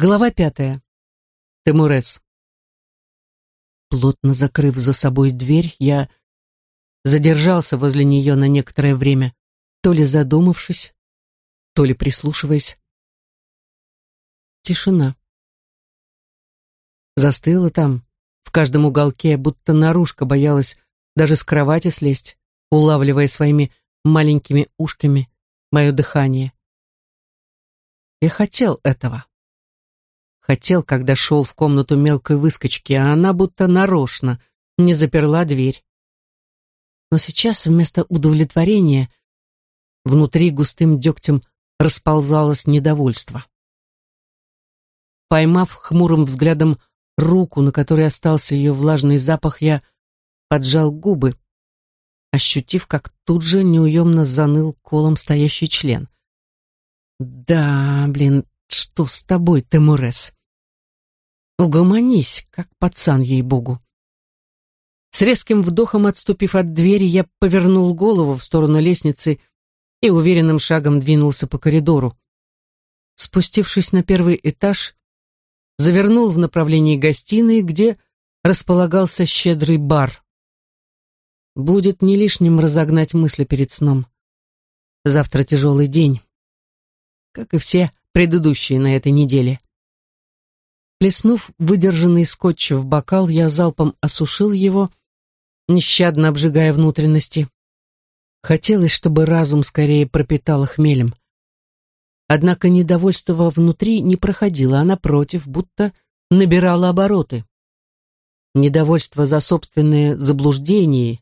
Глава пятая. Темурес. Плотно закрыв за собой дверь, я задержался возле нее на некоторое время, то ли задумавшись, то ли прислушиваясь. Тишина. Застыла там, в каждом уголке, будто наружка боялась даже с кровати слезть, улавливая своими маленькими ушками мое дыхание. Я хотел этого. Хотел, когда шел в комнату мелкой выскочки, а она будто нарочно не заперла дверь. Но сейчас вместо удовлетворения внутри густым дегтем расползалось недовольство. Поймав хмурым взглядом руку, на которой остался ее влажный запах, я поджал губы, ощутив, как тут же неуемно заныл колом стоящий член. «Да, блин, что с тобой, Темурес?» Угомонись, как пацан, ей-богу. С резким вдохом отступив от двери, я повернул голову в сторону лестницы и уверенным шагом двинулся по коридору. Спустившись на первый этаж, завернул в направлении гостиной, где располагался щедрый бар. Будет не лишним разогнать мысли перед сном. Завтра тяжелый день, как и все предыдущие на этой неделе. Плеснув выдержанный скотч в бокал, я залпом осушил его, нещадно обжигая внутренности. Хотелось, чтобы разум скорее пропитал хмелем. Однако недовольство внутри не проходило, а напротив, будто набирало обороты. Недовольство за собственное заблуждение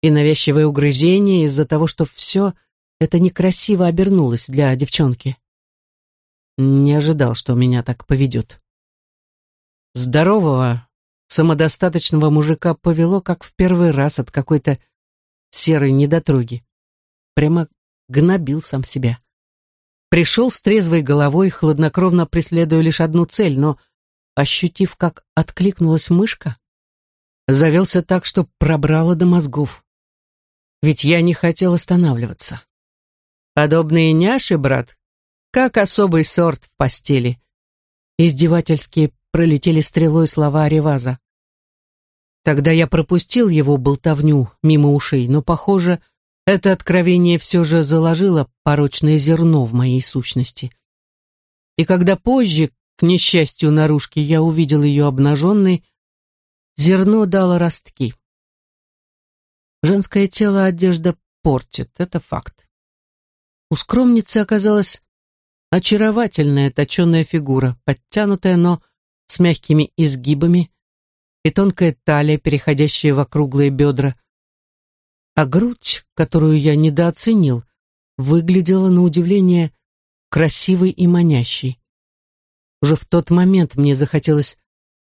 и навязчивое угрызение из-за того, что все это некрасиво обернулось для девчонки. Не ожидал, что меня так поведет. Здорового, самодостаточного мужика повело, как в первый раз от какой-то серой недотроги. Прямо гнобил сам себя. Пришел с трезвой головой, хладнокровно преследуя лишь одну цель, но, ощутив, как откликнулась мышка, завелся так, что пробрало до мозгов. Ведь я не хотел останавливаться. Подобные няши, брат, как особый сорт в постели. Издевательски пролетели стрелой слова Реваза. Тогда я пропустил его болтовню мимо ушей, но, похоже, это откровение все же заложило порочное зерно в моей сущности. И когда позже, к несчастью наружки, я увидел ее обнаженной, зерно дало ростки. Женское тело одежда портит, это факт. У скромницы оказалась очаровательная точеная фигура, подтянутая, но с мягкими изгибами и тонкая талия, переходящая в округлые бедра. А грудь, которую я недооценил, выглядела на удивление красивой и манящей. Уже в тот момент мне захотелось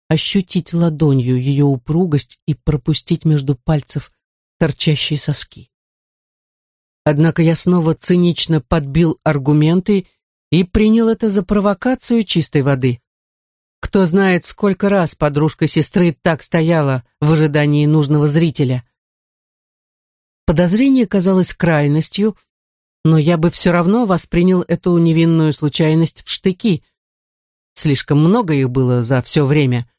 ощутить ладонью ее упругость и пропустить между пальцев торчащие соски. Однако я снова цинично подбил аргументы и принял это за провокацию чистой воды. Кто знает, сколько раз подружка сестры так стояла в ожидании нужного зрителя. Подозрение казалось крайностью, но я бы все равно воспринял эту невинную случайность в штыки. Слишком много их было за все время.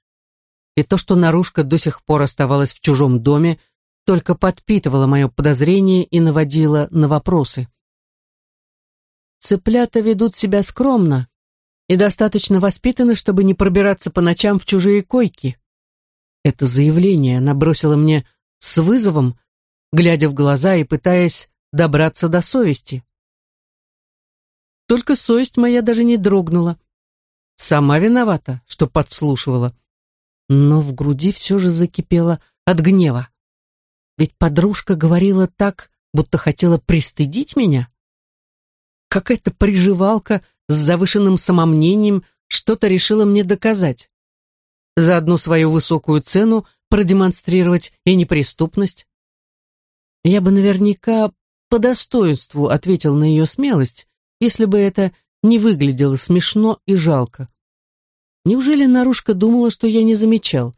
И то, что наружка до сих пор оставалась в чужом доме, только подпитывало мое подозрение и наводило на вопросы. Цыплята ведут себя скромно, и достаточно воспитаны, чтобы не пробираться по ночам в чужие койки. Это заявление она бросила мне с вызовом, глядя в глаза и пытаясь добраться до совести. Только совесть моя даже не дрогнула. Сама виновата, что подслушивала. Но в груди все же закипело от гнева. Ведь подружка говорила так, будто хотела пристыдить меня. Какая-то приживалка с завышенным самомнением что-то решила мне доказать. За одну свою высокую цену продемонстрировать и неприступность. Я бы наверняка по достоинству ответил на ее смелость, если бы это не выглядело смешно и жалко. Неужели Нарушка думала, что я не замечал?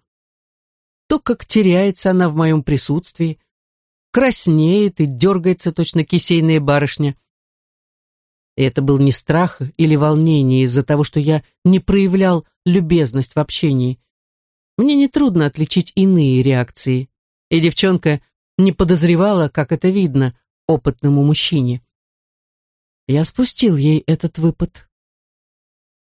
То, как теряется она в моем присутствии, краснеет и дергается точно кисейная барышня, И это был не страх или волнение из-за того, что я не проявлял любезность в общении. Мне нетрудно отличить иные реакции, и девчонка не подозревала, как это видно опытному мужчине. Я спустил ей этот выпад.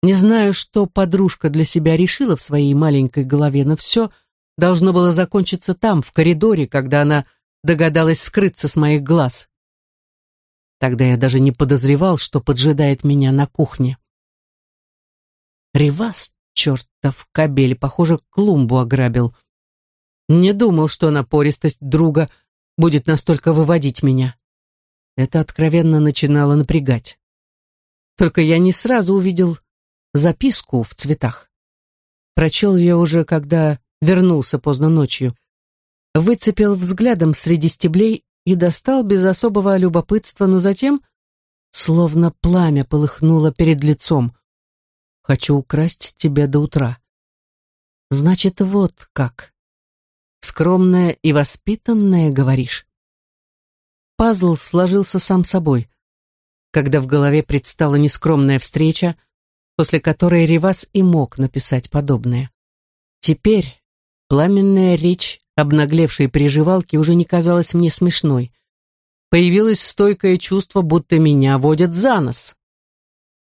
Не знаю, что подружка для себя решила в своей маленькой голове, но все должно было закончиться там, в коридоре, когда она догадалась скрыться с моих глаз. Тогда я даже не подозревал, что поджидает меня на кухне. Ревас, чертов кабель, похоже, клумбу ограбил. Не думал, что напористость друга будет настолько выводить меня. Это откровенно начинало напрягать. Только я не сразу увидел записку в цветах. Прочел ее уже, когда вернулся поздно ночью. Выцепил взглядом среди стеблей и достал без особого любопытства, но затем, словно пламя полыхнуло перед лицом. «Хочу украсть тебя до утра». Значит, вот как. Скромная и воспитанная, говоришь. Пазл сложился сам собой, когда в голове предстала нескромная встреча, после которой Ривас и мог написать подобное. Теперь пламенная речь обнаглевшей приживалки уже не казалась мне смешной. Появилось стойкое чувство, будто меня водят за нос.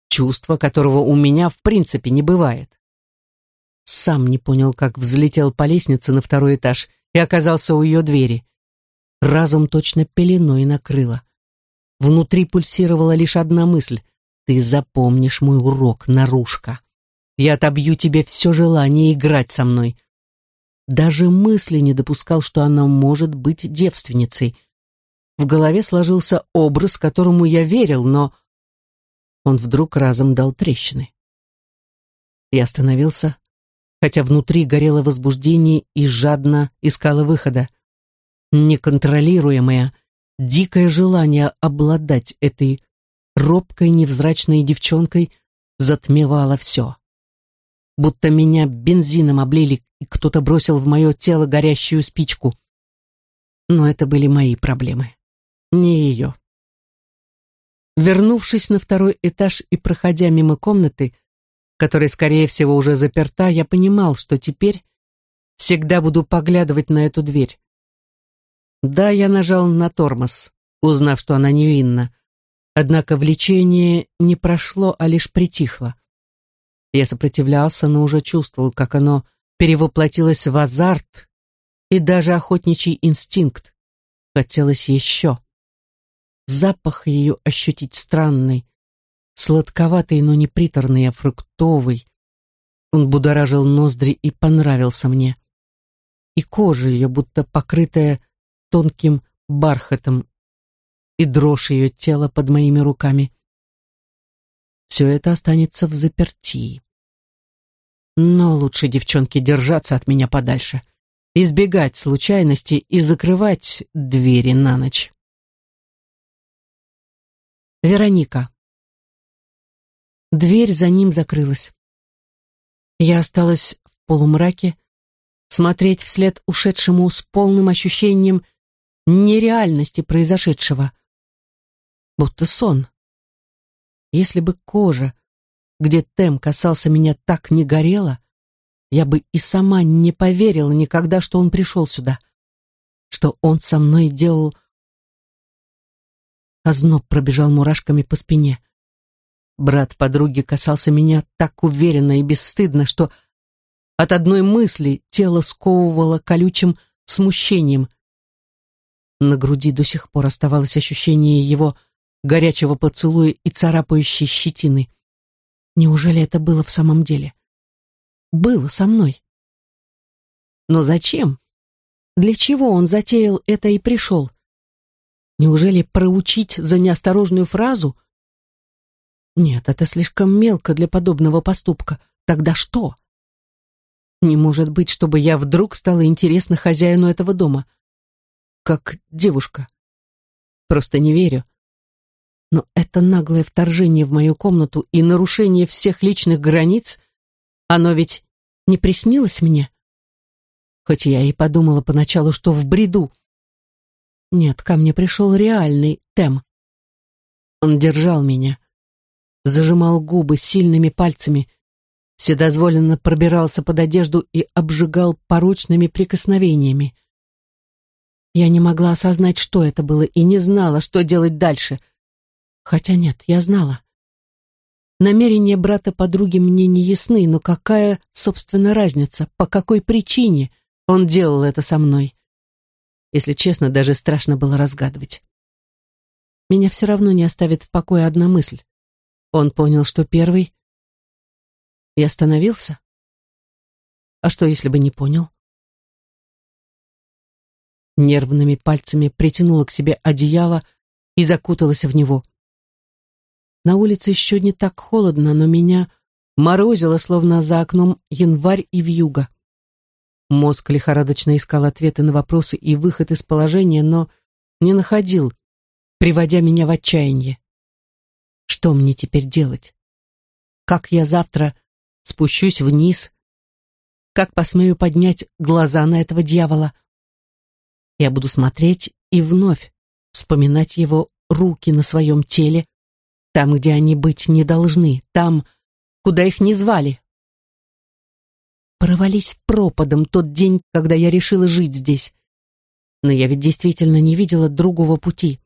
Чувство, которого у меня в принципе не бывает. Сам не понял, как взлетел по лестнице на второй этаж и оказался у ее двери. Разум точно пеленой накрыло. Внутри пульсировала лишь одна мысль. «Ты запомнишь мой урок, наружка. Я отобью тебе все желание играть со мной даже мысли не допускал, что она может быть девственницей. В голове сложился образ, которому я верил, но он вдруг разом дал трещины. Я остановился, хотя внутри горело возбуждение и жадно искало выхода. Неконтролируемое, дикое желание обладать этой робкой невзрачной девчонкой затмевало все будто меня бензином облили, и кто-то бросил в мое тело горящую спичку. Но это были мои проблемы, не ее. Вернувшись на второй этаж и проходя мимо комнаты, которая, скорее всего, уже заперта, я понимал, что теперь всегда буду поглядывать на эту дверь. Да, я нажал на тормоз, узнав, что она невинна. Однако влечение не прошло, а лишь притихло. Я сопротивлялся, но уже чувствовал, как оно перевоплотилось в азарт и даже охотничий инстинкт. Хотелось еще. Запах ее ощутить странный, сладковатый, но не приторный, а фруктовый. Он будоражил ноздри и понравился мне. И кожа ее, будто покрытая тонким бархатом, и дрожь ее тела под моими руками все это останется в заперти. Но лучше девчонки держаться от меня подальше, избегать случайностей и закрывать двери на ночь. Вероника. Дверь за ним закрылась. Я осталась в полумраке, смотреть вслед ушедшему с полным ощущением нереальности произошедшего. Будто сон. Если бы кожа, где Тем касался меня, так не горела, я бы и сама не поверила никогда, что он пришел сюда, что он со мной делал... Озноб пробежал мурашками по спине. Брат подруги касался меня так уверенно и бесстыдно, что от одной мысли тело сковывало колючим смущением. На груди до сих пор оставалось ощущение его горячего поцелуя и царапающей щетины. Неужели это было в самом деле? Было со мной. Но зачем? Для чего он затеял это и пришел? Неужели проучить за неосторожную фразу? Нет, это слишком мелко для подобного поступка. Тогда что? Не может быть, чтобы я вдруг стала интересна хозяину этого дома. Как девушка. Просто не верю. Но это наглое вторжение в мою комнату и нарушение всех личных границ, оно ведь не приснилось мне? Хоть я и подумала поначалу, что в бреду. Нет, ко мне пришел реальный Тем. Он держал меня, зажимал губы сильными пальцами, вседозволенно пробирался под одежду и обжигал порочными прикосновениями. Я не могла осознать, что это было, и не знала, что делать дальше. Хотя нет, я знала. Намерения брата подруги мне не ясны, но какая, собственно, разница, по какой причине он делал это со мной? Если честно, даже страшно было разгадывать. Меня все равно не оставит в покое одна мысль. Он понял, что первый... И остановился? А что, если бы не понял? Нервными пальцами притянула к себе одеяло и закуталась в него. На улице еще не так холодно, но меня морозило, словно за окном январь и вьюга. Мозг лихорадочно искал ответы на вопросы и выход из положения, но не находил, приводя меня в отчаяние. Что мне теперь делать? Как я завтра спущусь вниз? Как посмею поднять глаза на этого дьявола? Я буду смотреть и вновь вспоминать его руки на своем теле, там, где они быть не должны, там, куда их не звали. Провались пропадом тот день, когда я решила жить здесь. Но я ведь действительно не видела другого пути.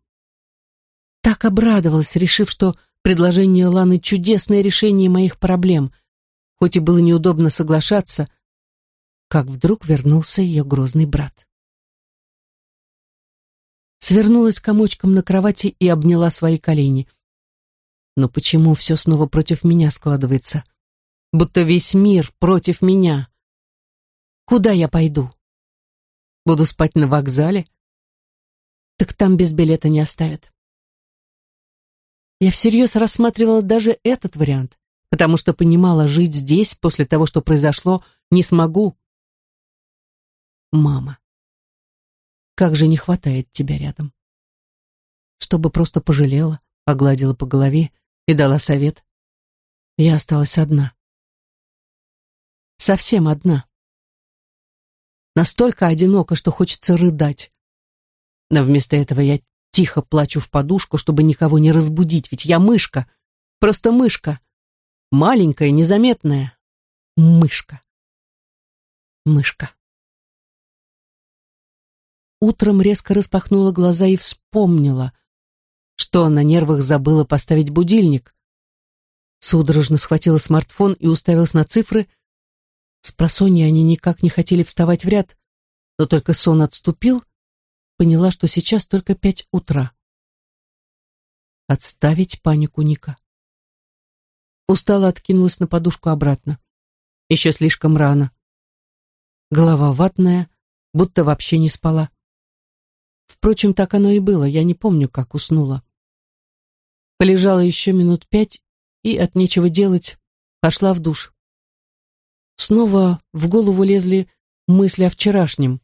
Так обрадовалась, решив, что предложение Ланы — чудесное решение моих проблем. Хоть и было неудобно соглашаться, как вдруг вернулся ее грозный брат. Свернулась комочком на кровати и обняла свои колени — но почему все снова против меня складывается? Будто весь мир против меня. Куда я пойду? Буду спать на вокзале? Так там без билета не оставят. Я всерьез рассматривала даже этот вариант, потому что понимала, жить здесь после того, что произошло, не смогу. Мама, как же не хватает тебя рядом. Чтобы просто пожалела, погладила по голове и дала совет. Я осталась одна. Совсем одна. Настолько одиноко, что хочется рыдать. Но вместо этого я тихо плачу в подушку, чтобы никого не разбудить, ведь я мышка, просто мышка. Маленькая, незаметная. Мышка. Мышка. Утром резко распахнула глаза и вспомнила, что на нервах забыла поставить будильник. Судорожно схватила смартфон и уставилась на цифры. С просонья они никак не хотели вставать в ряд, но только сон отступил, поняла, что сейчас только пять утра. Отставить панику Ника. Устала откинулась на подушку обратно. Еще слишком рано. Голова ватная, будто вообще не спала. Впрочем, так оно и было, я не помню, как уснула. Полежала еще минут пять и от нечего делать пошла в душ. Снова в голову лезли мысли о вчерашнем,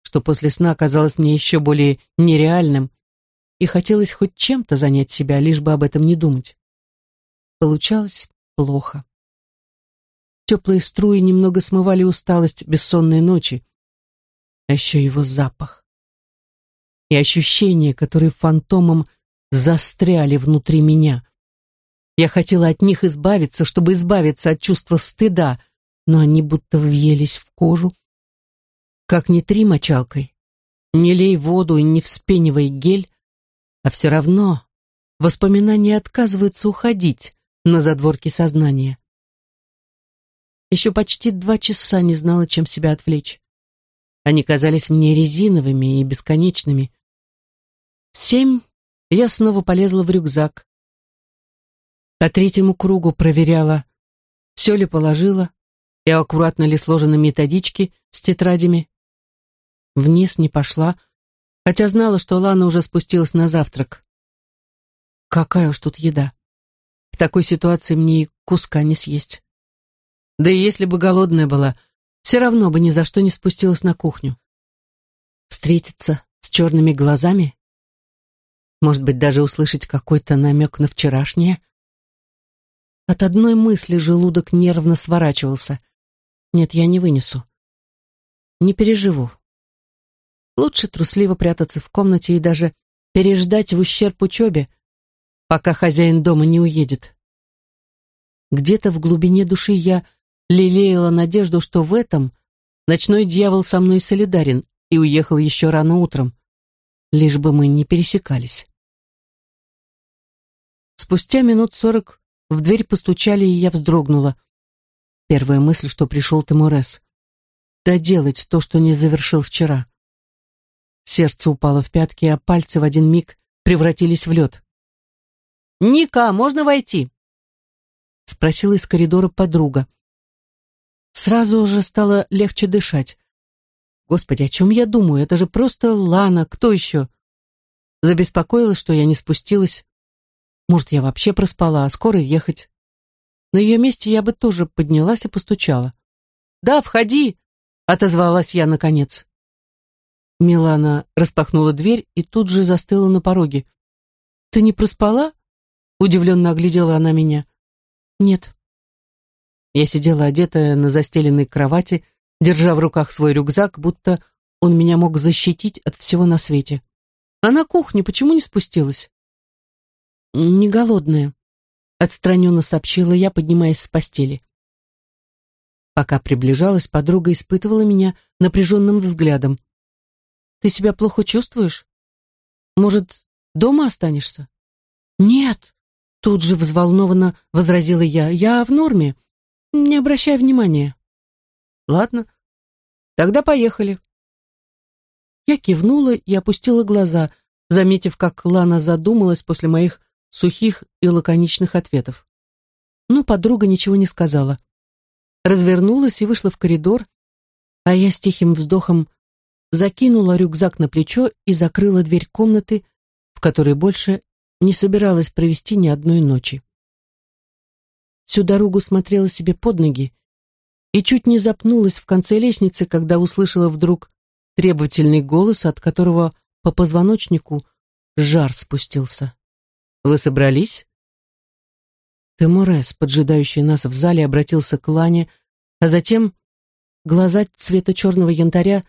что после сна казалось мне еще более нереальным, и хотелось хоть чем-то занять себя, лишь бы об этом не думать. Получалось плохо. Теплые струи немного смывали усталость бессонной ночи, а еще его запах и ощущения, которые фантомом застряли внутри меня. Я хотела от них избавиться, чтобы избавиться от чувства стыда, но они будто въелись в кожу. Как ни три мочалкой, не лей воду и не вспенивай гель, а все равно воспоминания отказываются уходить на задворки сознания. Еще почти два часа не знала, чем себя отвлечь. Они казались мне резиновыми и бесконечными. семь я снова полезла в рюкзак. По третьему кругу проверяла, все ли положила и аккуратно ли сложены методички с тетрадями. Вниз не пошла, хотя знала, что Лана уже спустилась на завтрак. Какая уж тут еда. В такой ситуации мне и куска не съесть. Да и если бы голодная была, все равно бы ни за что не спустилась на кухню. Встретиться с черными глазами может быть, даже услышать какой-то намек на вчерашнее? От одной мысли желудок нервно сворачивался. Нет, я не вынесу. Не переживу. Лучше трусливо прятаться в комнате и даже переждать в ущерб учебе, пока хозяин дома не уедет. Где-то в глубине души я лелеяла надежду, что в этом ночной дьявол со мной солидарен и уехал еще рано утром, лишь бы мы не пересекались. Спустя минут сорок в дверь постучали, и я вздрогнула. Первая мысль, что пришел Тимурес. Доделать то, что не завершил вчера. Сердце упало в пятки, а пальцы в один миг превратились в лед. «Ника, можно войти?» Спросила из коридора подруга. Сразу уже стало легче дышать. Господи, о чем я думаю? Это же просто Лана, кто еще? Забеспокоилась, что я не спустилась. Может, я вообще проспала, а скоро ехать. На ее месте я бы тоже поднялась и постучала. «Да, входи!» — отозвалась я наконец. Милана распахнула дверь и тут же застыла на пороге. «Ты не проспала?» — удивленно оглядела она меня. «Нет». Я сидела одетая на застеленной кровати, держа в руках свой рюкзак, будто он меня мог защитить от всего на свете. «А на кухне почему не спустилась?» «Не голодная», — отстраненно сообщила я, поднимаясь с постели. Пока приближалась, подруга испытывала меня напряженным взглядом. Ты себя плохо чувствуешь? Может, дома останешься? Нет, тут же взволнованно возразила я. Я в норме. Не обращай внимания. Ладно, тогда поехали. Я кивнула и опустила глаза, заметив, как Лана задумалась после моих сухих и лаконичных ответов. Но подруга ничего не сказала. Развернулась и вышла в коридор, а я с тихим вздохом закинула рюкзак на плечо и закрыла дверь комнаты, в которой больше не собиралась провести ни одной ночи. Всю дорогу смотрела себе под ноги и чуть не запнулась в конце лестницы, когда услышала вдруг требовательный голос, от которого по позвоночнику жар спустился. «Вы собрались?» Темурес, поджидающий нас в зале, обратился к Лане, а затем глаза цвета черного янтаря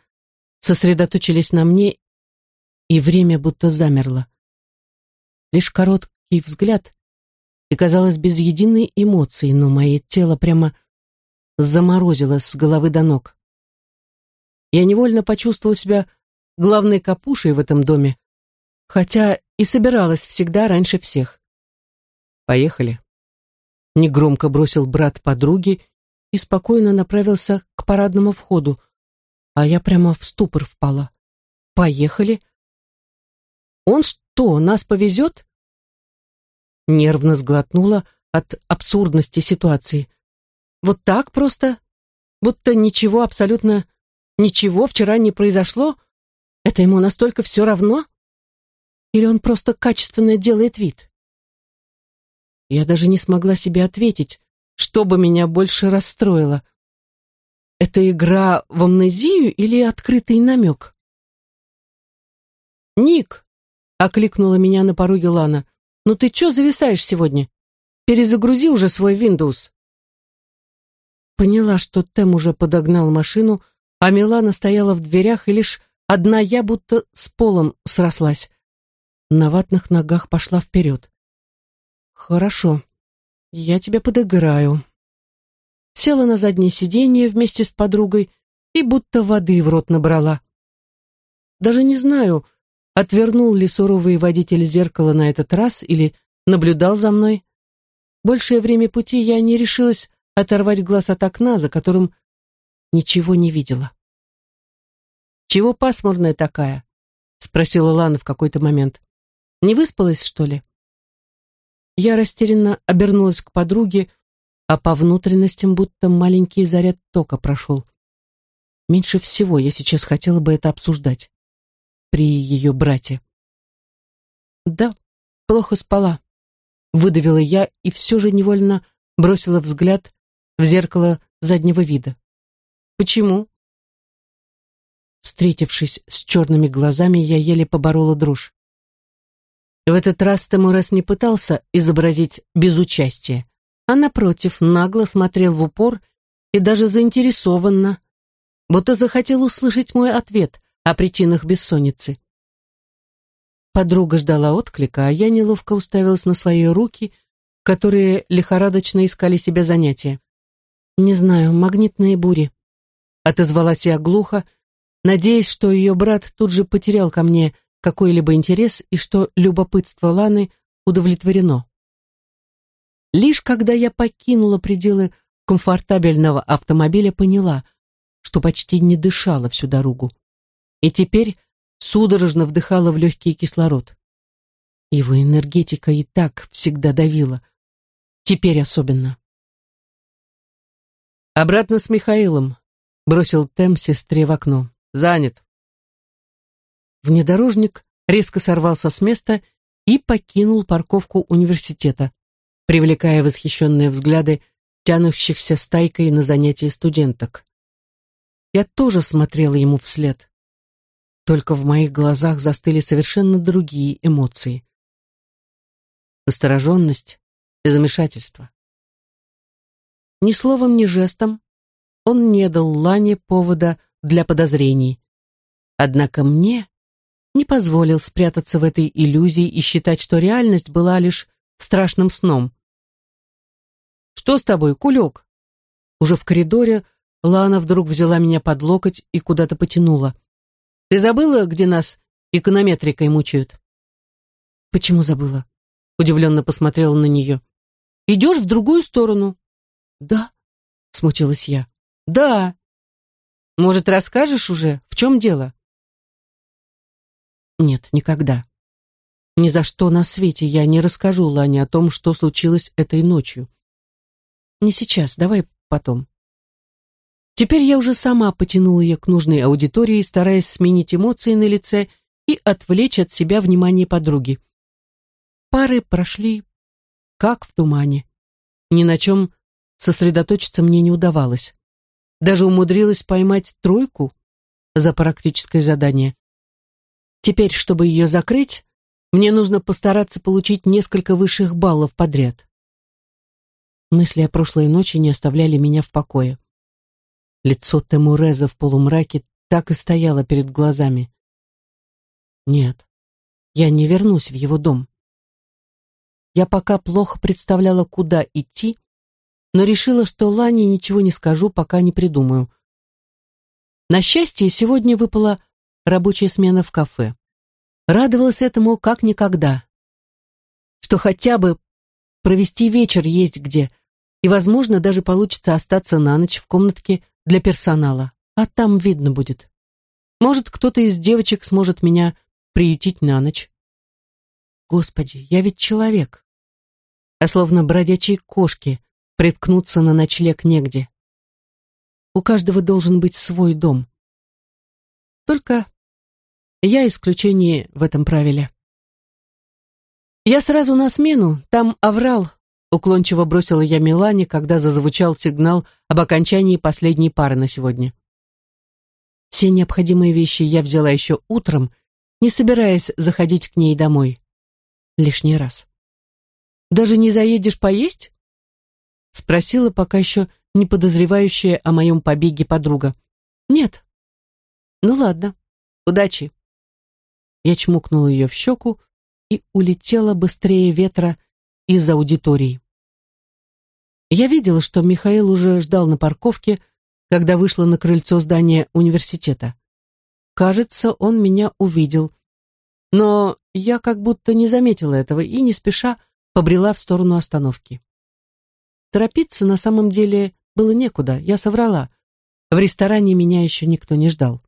сосредоточились на мне, и время будто замерло. Лишь короткий взгляд, и казалось без единой эмоции, но мое тело прямо заморозило с головы до ног. Я невольно почувствовала себя главной капушей в этом доме, хотя и собиралась всегда раньше всех. «Поехали», — негромко бросил брат подруги и спокойно направился к парадному входу, а я прямо в ступор впала. Поехали. Он что, нас повезет? Нервно сглотнула от абсурдности ситуации. Вот так просто? Будто ничего, абсолютно ничего вчера не произошло? Это ему настолько все равно? Или он просто качественно делает вид? Я даже не смогла себе ответить, что бы меня больше расстроило. Это игра в амнезию или открытый намек? «Ник!» — окликнула меня на пороге Лана. «Ну ты чё зависаешь сегодня? Перезагрузи уже свой Windows». Поняла, что Тем уже подогнал машину, а Милана стояла в дверях, и лишь одна я будто с полом срослась. На ватных ногах пошла вперед. «Хорошо, я тебя подыграю», села на заднее сиденье вместе с подругой и будто воды в рот набрала. Даже не знаю, отвернул ли суровый водитель зеркало на этот раз или наблюдал за мной. Большее время пути я не решилась оторвать глаз от окна, за которым ничего не видела. «Чего пасмурная такая?» — спросила Лана в какой-то момент. «Не выспалась, что ли?» Я растерянно обернулась к подруге, а по внутренностям будто маленький заряд тока прошел. Меньше всего я сейчас хотела бы это обсуждать. При ее брате. Да, плохо спала. Выдавила я и все же невольно бросила взгляд в зеркало заднего вида. Почему? Встретившись с черными глазами, я еле поборола дрожь. В этот раз Тамурас не пытался изобразить безучастие а напротив нагло смотрел в упор и даже заинтересованно, будто захотел услышать мой ответ о причинах бессонницы. Подруга ждала отклика, а я неловко уставилась на свои руки, которые лихорадочно искали себе занятия. «Не знаю, магнитные бури», — отозвалась я глухо, надеясь, что ее брат тут же потерял ко мне какой-либо интерес и что любопытство Ланы удовлетворено. Лишь когда я покинула пределы комфортабельного автомобиля, поняла, что почти не дышала всю дорогу. И теперь судорожно вдыхала в легкий кислород. Его энергетика и так всегда давила. Теперь особенно. «Обратно с Михаилом», — бросил Тем сестре в окно. «Занят». Внедорожник резко сорвался с места и покинул парковку университета, привлекая восхищенные взгляды тянущихся стайкой на занятия студенток. Я тоже смотрела ему вслед. Только в моих глазах застыли совершенно другие эмоции. Настороженность и замешательство. Ни словом, ни жестом он не дал Лане повода для подозрений. Однако мне не позволил спрятаться в этой иллюзии и считать, что реальность была лишь страшным сном. «Что с тобой, кулек?» Уже в коридоре Лана вдруг взяла меня под локоть и куда-то потянула. «Ты забыла, где нас эконометрикой мучают?» «Почему забыла?» Удивленно посмотрела на нее. «Идешь в другую сторону?» «Да», — смутилась я. «Да». «Может, расскажешь уже, в чем дело?» Нет, никогда. Ни за что на свете я не расскажу Лане о том, что случилось этой ночью. Не сейчас, давай потом. Теперь я уже сама потянула ее к нужной аудитории, стараясь сменить эмоции на лице и отвлечь от себя внимание подруги. Пары прошли как в тумане. Ни на чем сосредоточиться мне не удавалось. Даже умудрилась поймать тройку за практическое задание. Теперь, чтобы ее закрыть, мне нужно постараться получить несколько высших баллов подряд. Мысли о прошлой ночи не оставляли меня в покое. Лицо Темуреза в полумраке так и стояло перед глазами. Нет, я не вернусь в его дом. Я пока плохо представляла, куда идти, но решила, что Лане ничего не скажу, пока не придумаю. На счастье, сегодня выпала рабочая смена в кафе. Радовалась этому как никогда. Что хотя бы провести вечер есть где, и, возможно, даже получится остаться на ночь в комнатке для персонала, а там видно будет. Может, кто-то из девочек сможет меня приютить на ночь. Господи, я ведь человек. А словно бродячие кошки приткнуться на ночлег негде. У каждого должен быть свой дом. Только я исключение в этом правиле. Я сразу на смену, там оврал, Уклончиво бросила я Милане, когда зазвучал сигнал об окончании последней пары на сегодня. Все необходимые вещи я взяла еще утром, не собираясь заходить к ней домой. Лишний раз. «Даже не заедешь поесть?» Спросила пока еще не подозревающая о моем побеге подруга. «Нет». «Ну ладно. Удачи». Я чмокнула ее в щеку и улетела быстрее ветра из аудитории. Я видела, что Михаил уже ждал на парковке, когда вышла на крыльцо здания университета. Кажется, он меня увидел. Но я как будто не заметила этого и не спеша побрела в сторону остановки. Торопиться на самом деле было некуда, я соврала. В ресторане меня еще никто не ждал.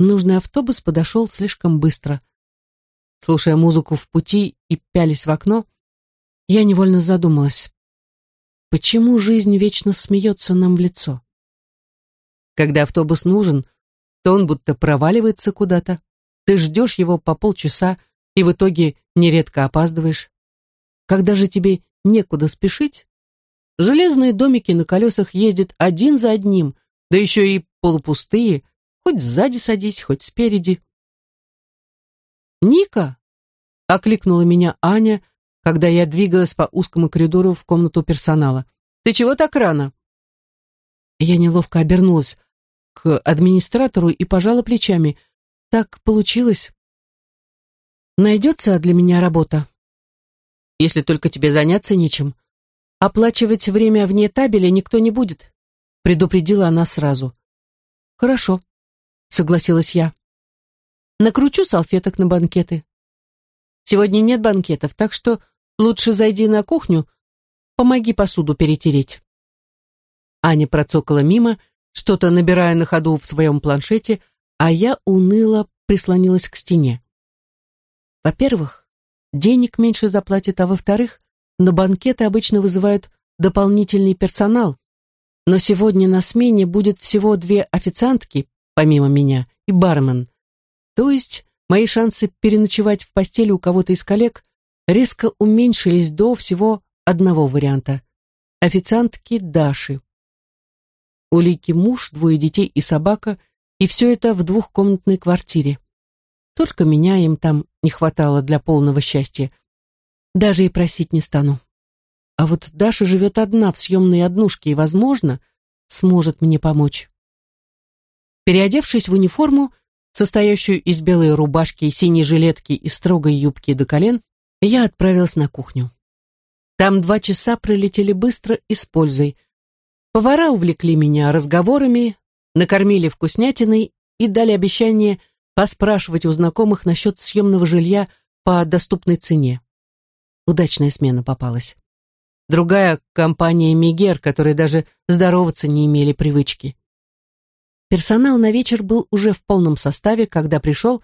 Нужный автобус подошел слишком быстро. Слушая музыку в пути и пялись в окно, я невольно задумалась. Почему жизнь вечно смеется нам в лицо? Когда автобус нужен, то он будто проваливается куда-то. Ты ждешь его по полчаса и в итоге нередко опаздываешь. Когда же тебе некуда спешить, железные домики на колесах ездят один за одним, да еще и полупустые, хоть сзади садись, хоть спереди. «Ника!» — окликнула меня Аня, когда я двигалась по узкому коридору в комнату персонала. «Ты чего так рано?» Я неловко обернулась к администратору и пожала плечами. Так получилось. Найдется для меня работа. Если только тебе заняться нечем. Оплачивать время вне табеля никто не будет, предупредила она сразу. Хорошо, согласилась я. Накручу салфеток на банкеты. Сегодня нет банкетов, так что лучше зайди на кухню, помоги посуду перетереть. Аня процокала мимо, что-то набирая на ходу в своем планшете, а я уныло прислонилась к стене. Во-первых, денег меньше заплатят, а во-вторых, на банкеты обычно вызывают дополнительный персонал. Но сегодня на смене будет всего две официантки, помимо меня, и бармен. То есть мои шансы переночевать в постели у кого-то из коллег резко уменьшились до всего одного варианта – официантки Даши. У Лики муж, двое детей и собака, и все это в двухкомнатной квартире. Только меня им там не хватало для полного счастья. Даже и просить не стану. А вот Даша живет одна в съемной однушке и, возможно, сможет мне помочь. Переодевшись в униформу, состоящую из белой рубашки, синей жилетки и строгой юбки до колен, я отправилась на кухню. Там два часа пролетели быстро и с пользой. Повара увлекли меня разговорами, накормили вкуснятиной и дали обещание – поспрашивать у знакомых насчет съемного жилья по доступной цене. Удачная смена попалась. Другая компания Мигер, которые даже здороваться не имели привычки. Персонал на вечер был уже в полном составе, когда пришел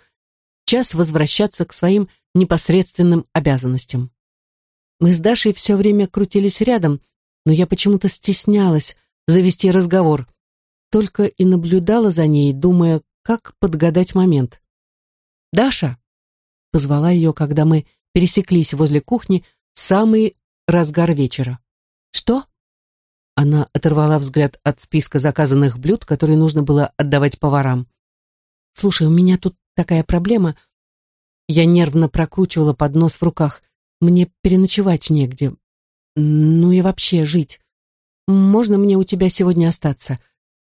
час возвращаться к своим непосредственным обязанностям. Мы с Дашей все время крутились рядом, но я почему-то стеснялась завести разговор, только и наблюдала за ней, думая, как подгадать момент. «Даша!» — позвала ее, когда мы пересеклись возле кухни самый разгар вечера. «Что?» Она оторвала взгляд от списка заказанных блюд, которые нужно было отдавать поварам. «Слушай, у меня тут такая проблема. Я нервно прокручивала поднос в руках. Мне переночевать негде. Ну и вообще жить. Можно мне у тебя сегодня остаться?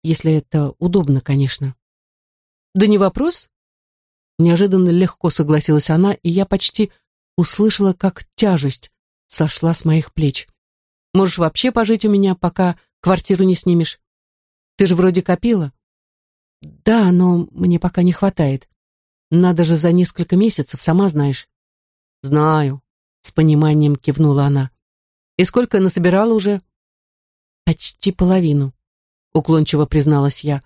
Если это удобно, конечно». Да не вопрос. Неожиданно легко согласилась она, и я почти услышала, как тяжесть сошла с моих плеч. Можешь вообще пожить у меня, пока квартиру не снимешь. Ты же вроде копила. Да, но мне пока не хватает. Надо же за несколько месяцев, сама знаешь. Знаю, с пониманием кивнула она. И сколько насобирала уже? Почти половину, уклончиво призналась я.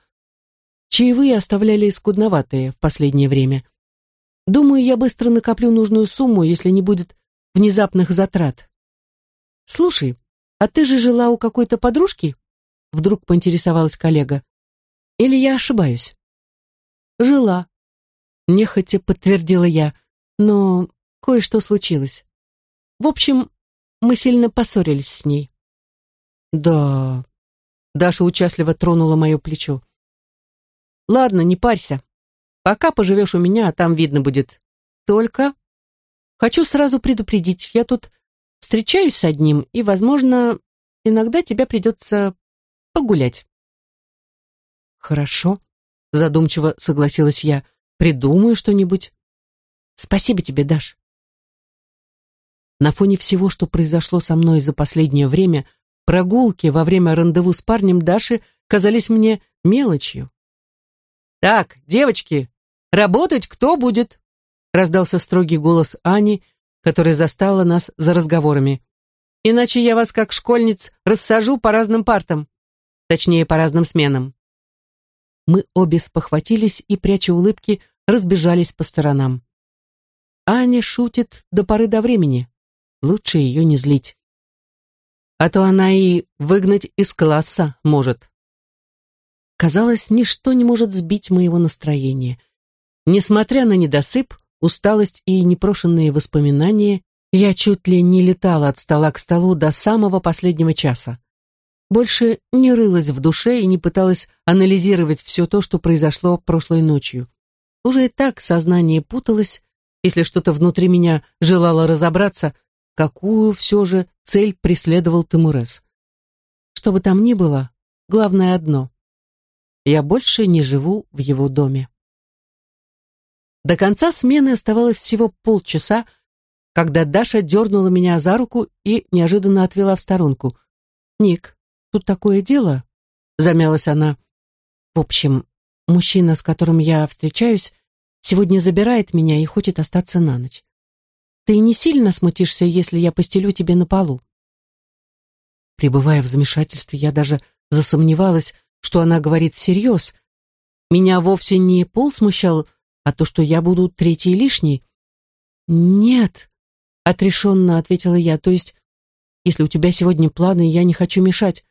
Чаевые оставляли скудноватые в последнее время. Думаю, я быстро накоплю нужную сумму, если не будет внезапных затрат. Слушай, а ты же жила у какой-то подружки? Вдруг поинтересовалась коллега. Или я ошибаюсь? Жила. Нехотя подтвердила я, но кое-что случилось. В общем, мы сильно поссорились с ней. Да. Даша участливо тронула мое плечо. Ладно, не парься. Пока поживешь у меня, а там видно будет. Только хочу сразу предупредить, я тут встречаюсь с одним, и, возможно, иногда тебе придется погулять. Хорошо, задумчиво согласилась я. Придумаю что-нибудь. Спасибо тебе, Даш. На фоне всего, что произошло со мной за последнее время, прогулки во время рандеву с парнем Даши казались мне мелочью. «Так, девочки, работать кто будет?» раздался строгий голос Ани, которая застала нас за разговорами. «Иначе я вас, как школьниц, рассажу по разным партам, точнее, по разным сменам». Мы обе спохватились и, пряча улыбки, разбежались по сторонам. Аня шутит до поры до времени. Лучше ее не злить. А то она и выгнать из класса может. Казалось, ничто не может сбить моего настроения. Несмотря на недосып, усталость и непрошенные воспоминания, я чуть ли не летала от стола к столу до самого последнего часа. Больше не рылась в душе и не пыталась анализировать все то, что произошло прошлой ночью. Уже и так сознание путалось, если что-то внутри меня желало разобраться, какую все же цель преследовал Тимурес. Что бы там ни было, главное одно я больше не живу в его доме. До конца смены оставалось всего полчаса, когда Даша дернула меня за руку и неожиданно отвела в сторонку. «Ник, тут такое дело», — замялась она. «В общем, мужчина, с которым я встречаюсь, сегодня забирает меня и хочет остаться на ночь. Ты не сильно смутишься, если я постелю тебе на полу?» Пребывая в замешательстве, я даже засомневалась, что она говорит всерьез. Меня вовсе не пол смущал, а то, что я буду третий лишний. «Нет», — отрешенно ответила я, «то есть, если у тебя сегодня планы, я не хочу мешать».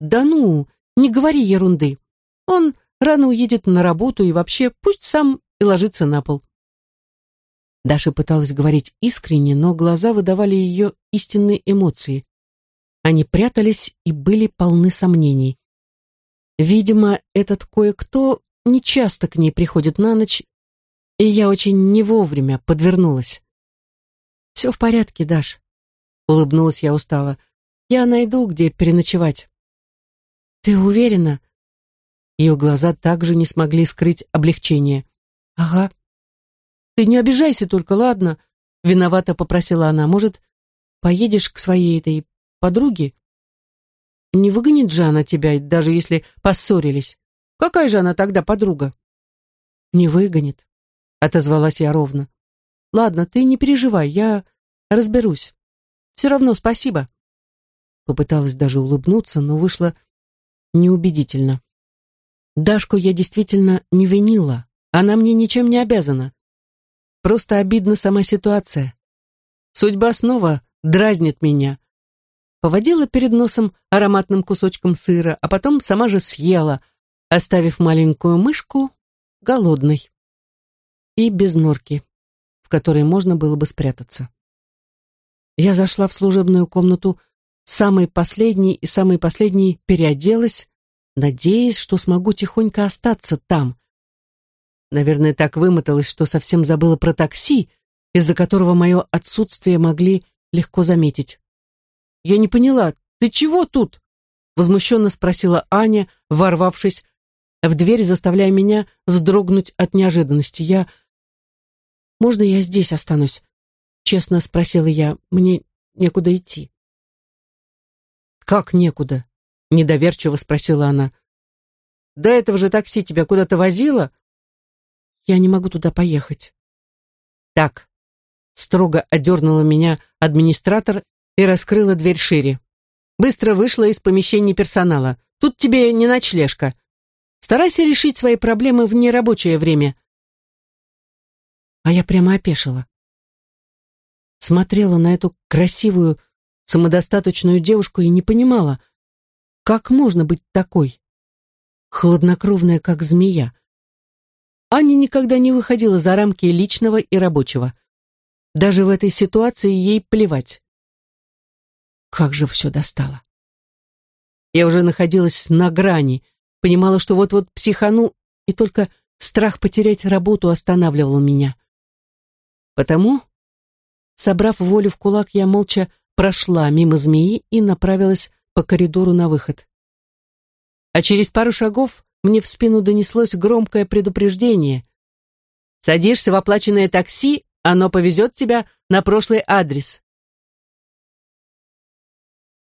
«Да ну, не говори ерунды. Он рано уедет на работу и вообще пусть сам и ложится на пол». Даша пыталась говорить искренне, но глаза выдавали ее истинные эмоции. Они прятались и были полны сомнений. Видимо, этот кое-кто нечасто к ней приходит на ночь, и я очень не вовремя подвернулась. «Все в порядке, Даш», — улыбнулась я устало. «Я найду, где переночевать». «Ты уверена?» Ее глаза также не смогли скрыть облегчение. «Ага». «Ты не обижайся только, ладно?» Виновато попросила она. «Может, поедешь к своей этой подруги? Не выгонит же она тебя, даже если поссорились. Какая же она тогда подруга? Не выгонит, отозвалась я ровно. Ладно, ты не переживай, я разберусь. Все равно спасибо. Попыталась даже улыбнуться, но вышло неубедительно. Дашку я действительно не винила. Она мне ничем не обязана. Просто обидна сама ситуация. Судьба снова дразнит меня, поводила перед носом ароматным кусочком сыра, а потом сама же съела, оставив маленькую мышку голодной и без норки, в которой можно было бы спрятаться. Я зашла в служебную комнату, самой последней и самой последней переоделась, надеясь, что смогу тихонько остаться там. Наверное, так вымоталась, что совсем забыла про такси, из-за которого мое отсутствие могли легко заметить. Я не поняла, ты чего тут? Возмущенно спросила Аня, ворвавшись в дверь, заставляя меня вздрогнуть от неожиданности. Я... «Можно я здесь останусь?» Честно спросила я. «Мне некуда идти». «Как некуда?» Недоверчиво спросила она. «До этого же такси тебя куда-то возило?» «Я не могу туда поехать». «Так», строго одернула меня администратор и раскрыла дверь шире. Быстро вышла из помещения персонала. Тут тебе не ночлежка. Старайся решить свои проблемы в нерабочее время. А я прямо опешила. Смотрела на эту красивую, самодостаточную девушку и не понимала, как можно быть такой, хладнокровная, как змея. Аня никогда не выходила за рамки личного и рабочего. Даже в этой ситуации ей плевать. Как же все достало. Я уже находилась на грани, понимала, что вот-вот психану, и только страх потерять работу останавливал меня. Потому, собрав волю в кулак, я молча прошла мимо змеи и направилась по коридору на выход. А через пару шагов мне в спину донеслось громкое предупреждение. «Садишься в оплаченное такси, оно повезет тебя на прошлый адрес».